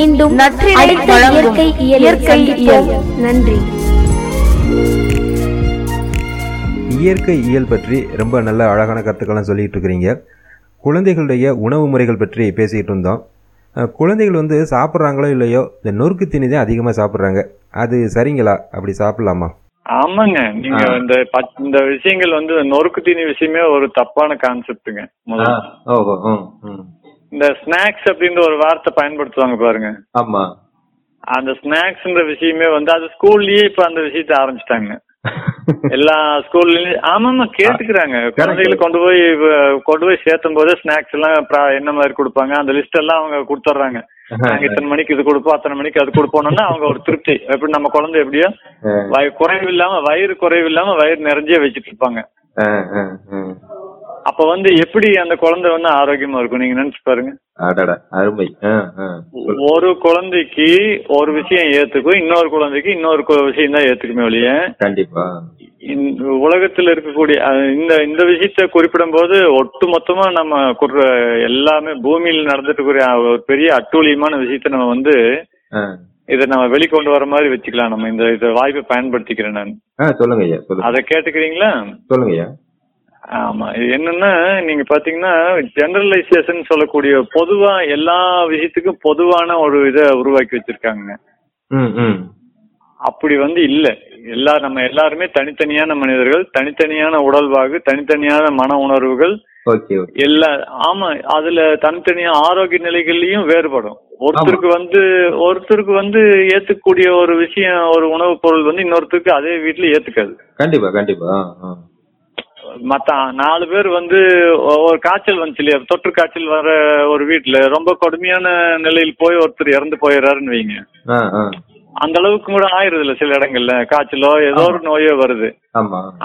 மீண்டும் இயற்கை இயல் இயற்கை. இயல். நன்றி. இயற்கை இயல் பற்றி ரொம்ப நல்ல அழகான கருத்துக்கள்லாம் சொல்லிட்டு இருக்கிறீங்க. குழந்தைகளுடைய உணவு முறைகள் பற்றி பேசிகிட்டு இருந்தோம். குழந்தைகள் வந்து சாப்பிட்றாங்களோ இல்லையோ இந்த நொறுக்கு தீனி தான் அதிகமாக சாப்பிட்றாங்க. அது சரிங்களா? அப்படி சாப்பிடலாமா? ஆமாங்க. நீங்க. இந்த இந்த விஷயங்கள் வந்து நொறுக்கு தீனி விஷயமே ஒரு தப்பான கான்செப்டுங்க இந்த ஸ்நாக்ஸ் அப்படின்ற ஒரு வார்த்தை பயன்படுத்துவாங்க பாருங்க. ஆமா. அந்த ஸ்நாக்ஸ்ன்ற விஷயமே வந்து அது ஸ்கூல்லயே இப்ப அந்த விஷயத்த ஆரம்பிச்சிட்டாங்க. எல்லா ஸ்கூல்லயும் ஆமாமா கேட்டுக்கிறாங்க. குழந்தைகளை கொண்டு போய் கொண்டு போய் சேர்த்தும் போதே ஸ்நாக்ஸ் எல்லாம் என்ன மாதிரி கொடுப்பாங்க அந்த லிஸ்ட் எல்லாம் அவங்க கொடுத்துட்றாங்க. நாங்க இத்தனை மணிக்கு இது கொடுப்போம் அத்தனை மணிக்கு அது கொடுப்போம்னா அவங்க ஒரு திருப்தி. எப்படி நம்ம குழந்தை எப்படியோ குறைவு இல்லாம வயிறு குறைவு இல்லாம வயிறு நிறைஞ்சே வச்சுட்டு இருப்பாங்க. அப்ப வந்து எப்படி அந்த குழந்தை வந்து ஆரோக்கியமா இருக்கும்? நீங்க நினைச்சு பாருங்க. அருமை. ஒரு குழந்தைக்கு ஒரு விஷயம் ஏத்துக்கும் இன்னொரு குழந்தைக்கு இன்னொரு விஷயம் தான் ஏத்துக்குமே ஒழிய கண்டிப்பா. உலகத்துல இருக்கக்கூடிய இந்த இந்த விஷயத்த குறிப்பிடும் போது ஒட்டு மொத்தமா நம்ம எல்லாமே பூமியில் நடந்துட்டு ஒரு பெரிய அட்டூழியமான விஷயத்த நம்ம வந்து. இதை நம்ம வெளிக்கொண்டு வர மாதிரி வச்சுக்கலாம். நம்ம இந்த வாய்ப்பை பயன்படுத்திக்கிறேன் நான். சொல்லுங்க அதை கேட்டுக்கிறீங்களா? சொல்லுங்க ஆமா. இது என்னன்னா நீங்க பாத்தீங்கன்னா ஜெனரலைசேஷன் சொல்லக்கூடிய பொதுவா எல்லா விஷயத்துக்கும் பொதுவான ஒரு இதை உருவாக்கி வச்சிருக்காங்க அப்படி வந்து இல்ல. எல்லா நம்ம எல்லாருமே தனித்தனியான மனிதர்கள் தனித்தனியான உடல்வாகு தனித்தனியான மன உணர்வுகள். எல்லா ஆமா. அதுல தனித்தனியா ஆரோக்கிய நிலைகள்லயும் வேறுபடும். ஒருத்தருக்கு வந்து ஒருத்தருக்கு வந்து ஏத்துக்கக்கூடிய ஒரு விஷயம் ஒரு உணவுப் பொருள் வந்து இன்னொருத்தருக்கு அதே வீட்டுல ஏத்துக்காது. கண்டிப்பா கண்டிப்பா. மத்த நாலு பேர் வந்து ஒரு காய்ச்சல் வந்துச்சு இல்லையா? தொற்று காய்ச்சல் வர ஒரு வீட்டுல ரொம்ப கொடுமையான நிலையில் போய் ஒருத்தர் இறந்து போயிடுறாருன்னு வைங்க. அந்த அளவுக்கு கூட ஆயிருது இல்ல சில இடங்கள்ல. காய்ச்சலோ ஏதோ ஒரு நோயோ வருது.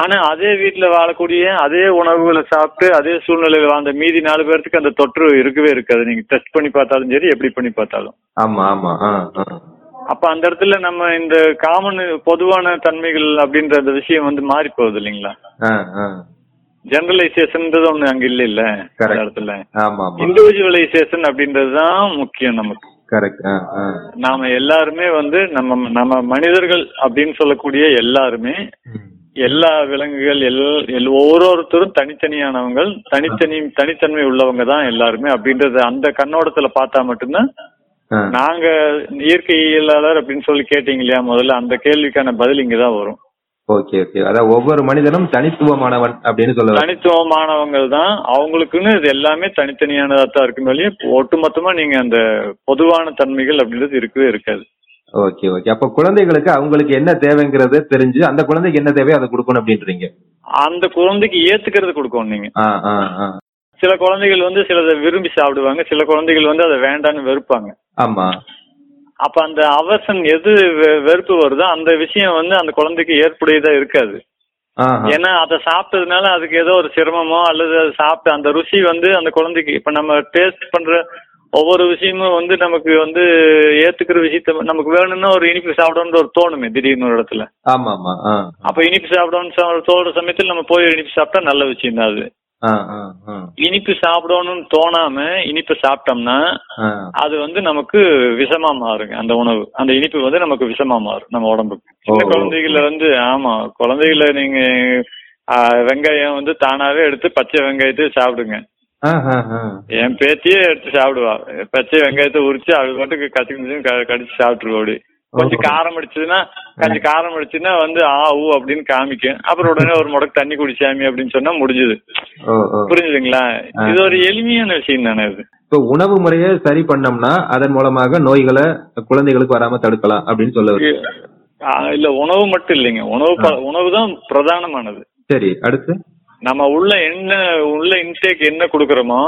ஆனா அதே வீட்டுல வாழக்கூடிய அதே உணவுகளை சாப்பிட்டு அதே சூழ்நிலையில வாழ்ந்த மீதி நாலு பேர்த்துக்கு அந்த தொற்று இருக்கவே இருக்காது. நீங்க டெஸ்ட் பண்ணி பார்த்தாலும் சரி எப்படி பண்ணி பார்த்தாலும். ஆமா ஆமா. அப்ப அந்த இடத்துல நம்ம இந்த காமன் பொதுவான தன்மைகள் அப்படின்ற அந்த விஷயம் வந்து மாறி போகுது இல்லைங்களா. ஜெனரலைசேஷன்ன்றது ஒண்ணு அங்க இல்ல இல்ல. இடத்துல இண்டிவிஜுவலைசேஷன் அப்படின்றது தான் முக்கியம் நமக்கு கரெக்ட் நாம எல்லாருமே வந்து நம்ம நம்ம மனிதர்கள் அப்படின்னு சொல்லக்கூடிய எல்லாருமே. எல்லா விலங்குகள் எல் ஒவ்வொருத்தரும் தனித்தனியானவங்க தனித்தனி தனித்தன்மை உள்ளவங்க தான் எல்லாருமே அப்படின்றத அந்த கண்ணோட்டத்துல பார்த்தா மட்டும்தான். நாங்க இயற்கையியலாளர் அப்படின்னு சொல்லி கேட்டீங்க இல்லையா முதல்ல அந்த கேள்விக்கான பதில் இங்கதான் வரும் ஓகே ஓகே அதான் ஒவ்வொரு மனிதனும் தனித்துவமானவன் அப்படின்னு சொல்ல வரீங்க. தனித்துவமானவங்க தான் அவங்களுக்குன்னு இது எல்லாமே தனித்தனியானதா தான் இருக்கும் வெளியே ஒட்டுமொத்தமா நீங்க அந்த பொதுவான தன்மைகள் அப்படின்றது இருக்கவே இருக்காது. ஓகே ஓகே அப்ப குழந்தைகளுக்கு அவங்களுக்கு என்ன தேவைங்கிறது தெரிஞ்சு அந்த குழந்தைக்கு என்ன தேவையோ அதை கொடுக்கணும் அப்படின்றீங்க. அந்த குழந்தைக்கு ஏத்துக்கிறது கொடுக்கணும் நீங்க. ஆ ஆ ஆ. சில குழந்தைகள் வந்து சிலதை விரும்பி சாப்பிடுவாங்க சில குழந்தைகள் வந்து அதை வேண்டான்னு வெறுப்பாங்க. ஆமா. அப்ப அந்த அவசன் எது வெறுப்பு வருதோ அந்த விஷயம் வந்து அந்த குழந்தைக்கு ஏற்புடையதா இருக்காது. ஏன்னா அதை சாப்பிட்டதுனால அதுக்கு ஏதோ ஒரு சிரமமோ அல்லது அது சாப்பிட்ட அந்த ருசி வந்து அந்த குழந்தைக்கு இப்ப நம்ம டேஸ்ட் பண்ற ஒவ்வொரு விஷயமும் வந்து நமக்கு வந்து ஏத்துக்கிற விஷயத்த நமக்கு வேணும்னா ஒரு இனிப்பு சாப்பிடணும்னு ஒரு தோணுமே திடீர்னு ஒரு இடத்துல. ஆமா ஆமா அப்ப இனிப்பு சாப்பிடணும்னு தோணுற சமயத்தில் நம்ம போய் இனிப்பு சாப்பிட்டா நல்ல விஷயம் தான் அது. இனிப்பு சாப்பிடணும்னு தோணாம இனிப்பு சாப்பிட்டோம்னா அது வந்து நமக்கு விஷமா மாறுங்க அந்த உணவு. அந்த இனிப்பு வந்து நமக்கு விஷமா மாறும் நம்ம உடம்புக்கு. சின்ன. குழந்தைகள வந்து ஆமா குழந்தைகள நீங்க வெங்காயம் வந்து தானாவே எடுத்து பச்சை வெங்காயத்தை சாப்பிடுங்க. என் பேத்தியே எடுத்து சாப்பிடுவா. பச்சை வெங்காயத்தை உரிச்சு அது பாட்டுக்கு கத்தி கடிச்சு சாப்பிட்டுருவா அப்படி கொஞ்சம் காரம் அடிச்சதுன்னா கொஞ்சம் காரம் அடிச்சுன்னா வந்து ஆ ஊ அப்படின்னு காமிக்கும். அப்புறம் உடனே ஒரு முடக்கு தண்ணி குடிச்சாமி அப்படின்னு சொன்னா முடிஞ்சது. புரிஞ்சுதுங்களா? இது ஒரு எளிமையான விஷயம் தானே இது. இப்போ உணவு முறையை சரி பண்ணோம்னா அதன் மூலமாக நோய்களை குழந்தைகளுக்கு வராம தடுக்கலாம் அப்படின்னு சொல்ல இல்ல உணவு மட்டும் இல்லைங்க. உணவு உணவு தான் பிரதானமானது. சரி அடுத்து? நம்ம உள்ள என்ன உள்ள இன்டேக் என்ன கொடுக்கறோமோ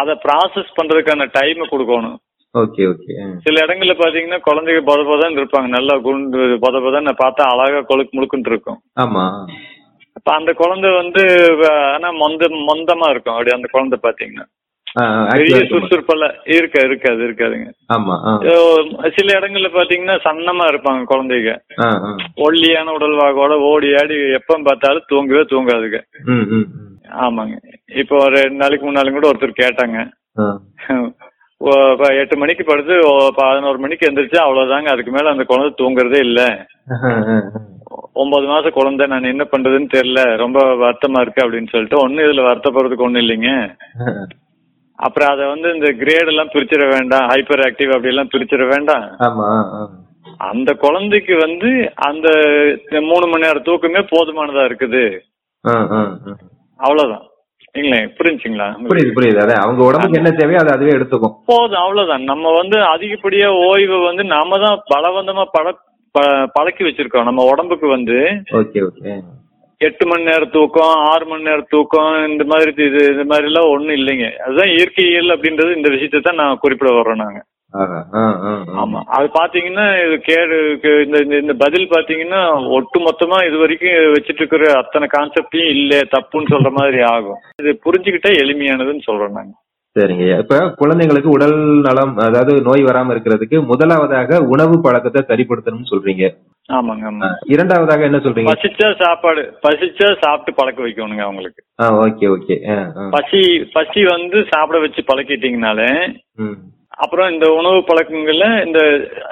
அதை ப்ராசஸ் பண்றதுக்கான டைம் கொடுக்கணும். ஓகே ஓகே சில இடங்கள்ல பாத்தீங்கன்னா குழந்தைங்க பொத பொதன்னு இருப்பாங்க. நல்லா குண்டு பொத பொதன்னு பார்த்தா அழகா கொழுக்கு முழுக்குன்னு இருக்கும். ஆமா. அப்ப அந்த குழந்தை வந்து ஆனா மொந்த மொந்தமா இருக்கும். அப்படி அந்த குழந்தை பாத்தீங்கன்னா. பெரிய சுறுசுறுப்பல்ல. இருக்க இருக்காது இருக்காதுங்க. ஆமா சில இடங்கள்ல பாத்தீங்கன்னா சன்னமா இருப்பாங்க குழந்தைங்க. ஒல்லியான உடல்வாகோட ஓடி ஆடி எப்ப பார்த்தாலும் தூங்கவே தூங்காதுங்க. ஆமாங்க. இப்போ ஒரு ரெண்டு நாளைக்கு மூணு நாளைக்கு கூட ஒருத்தர் கேட்டாங்க. எட்டு மணிக்கு படுத்து பதினோரு மணிக்கு எந்திரிச்சா அவ்வளவுதாங்க. அதுக்கு மேல அந்த குழந்தை தூங்குறதே இல்ல. ஒன்பது மாச குழந்தை நான் என்ன பண்றதுன்னு தெரியல. ரொம்ப வருத்தமா இருக்கு அப்படின்னு சொல்லிட்டு ஒண்ணு இதுல வருத்தப்படுறதுக்கு ஒண்ணு இல்லைங்க. அப்புறம் அதை வந்து இந்த கிரேட் எல்லாம் பிரிச்சிட வேண்டாம். ஹைப்பர் ஆக்டிவ் அப்படி எல்லாம் பிரிச்சிட வேண்டாம். அந்த குழந்தைக்கு வந்து அந்த மூணு மணி நேரம் தூக்கமே போதுமானதா இருக்குது. அவ்வளவுதான். இல்லைங்களே புரிஞ்சுங்களா? புரியுது புரியுது. அதான் அவங்க உடம்புக்கு என்ன தேவையோ அதை அதுவே எடுத்துக்கும். போதும் அவ்வளவுதான். நம்ம வந்து அதிகப்படியா ஓய்வு வந்து நாம தான் பலவந்தமா பழ பழக்கி வச்சிருக்கோம். நம்ம உடம்புக்கு வந்து ஓகே ஓகே. எட்டு மணி நேரம் தூக்கம் ஆறு மணி நேரம் தூக்கம் இந்த மாதிரி இது இந்த மாதிரி எல்லாம் ஒண்ணும் இல்லைங்க. அதுதான் இயற்கையியல் அப்படின்றது இந்த விஷயத்தை தான் நான் குறிப்பிட வர்றோம் நாங்க. ஆமா. அது பாத்தீங்கன்னா இது கேடு இந்த இந்த- பதில் பாத்தீங்கன்னா ஒட்டு மொத்தமா இது வரைக்கும் வச்சிட்டு இருக்கிற அத்தனை கான்செப்டையும் இல்ல தப்புன்னு சொல்ற மாதிரி ஆகும். இது புரிஞ்சுக்கிட்டா எளிமையானதுன்னு சொல்றோம் நாங்க. சரிங்க. இப்ப குழந்தைங்களுக்கு உடல் நலம் அதாவது நோய் வராம இருக்கிறதுக்கு முதலாவதாக உணவு பழக்கத்தை சரிப்படுத்தணும்னு சொல்றீங்க. ஆமாங்க ஆமா இரண்டாவதாக என்ன சொல்றீங்க? பசிச்சா சாப்பாடு பசிச்சா சாப்பிட்டு பழக்க வைக்கணுங்க அவங்களுக்கு. Okay okay. பசி பசி வந்து சாப்பிட வச்சு பழக்கிட்டீங்கனாலே. அப்புறம் இந்த உணவு பழக்கங்கள்ல இந்த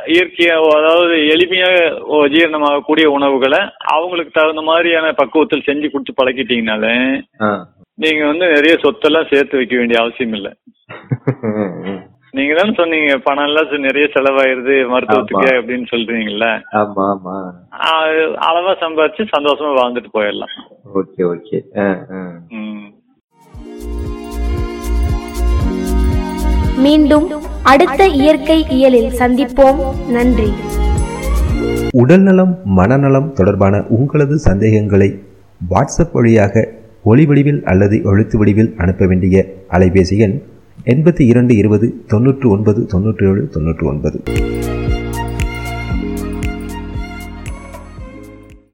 இயற்கையா அதாவது எளிமையா ஓ- ஜீரணமாகக்கூடிய உணவுகளை அவங்களுக்கு தகுந்த மாதிரியான பக்குவத்தில் செஞ்சு கொடுத்து பழக்கிட்டீங்கனாலே. நீங்க வந்து நிறைய சொத்தெல்லாம் சேர்த்து வைக்க வேண்டிய அவசியம் இல்லை. நீங்க தானே சொன்னீங்க பணம் எல்லாம் நிறைய செலவாயிருது மருத்துவத்துக்கு. அப்படின்னு சொல்றீங்கல்ல ஆமா ஆமா ஆ- அளவா சம்பாதிச்சு சந்தோஷமா வாழ்ந்துட்டு போயிடலாம் ஓகே ஓகே மீண்டும் அடுத்த இயற்கை இயலில் சந்திப்போம். நன்றி. உடல்நலம் மனநலம் தொடர்பான உங்களது சந்தேகங்களை வாட்ஸ்அப் வழியாக ஒளி வடிவில் அல்லது எழுத்து வடிவில் அனுப்ப வேண்டிய அலைபேசி எண் எண்பத்தி இரண்டு இருபது தொண்ணூற்று ஒன்பது தொண்ணூற்றி ஏழு தொன்னூற்று ஒன்பது